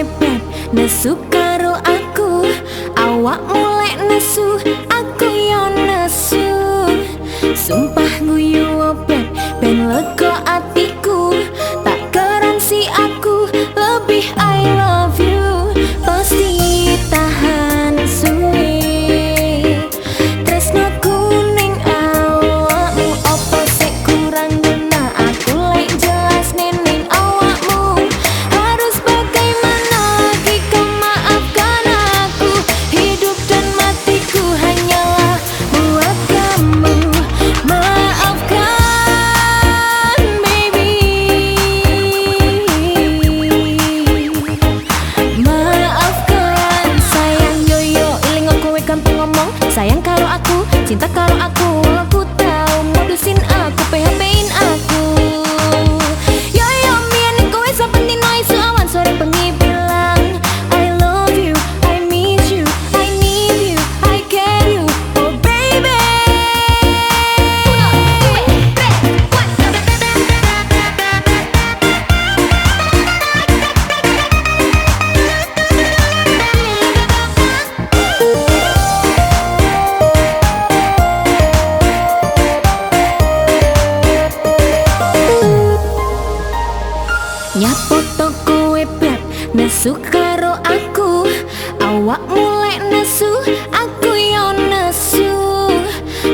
mepet. Nesu karo aku awak mulai nesu aku yo nesu. Sumpah guyu opet ben lego atiku. Tak keren si aku lebih I love Sayang karo aku, cinta karo aku Aku Nyapu toko weblat Nesu karo aku. Awak mulai nesu Aku yo nesu.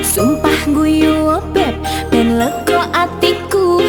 Sumpah guyu beb Ben leko atiku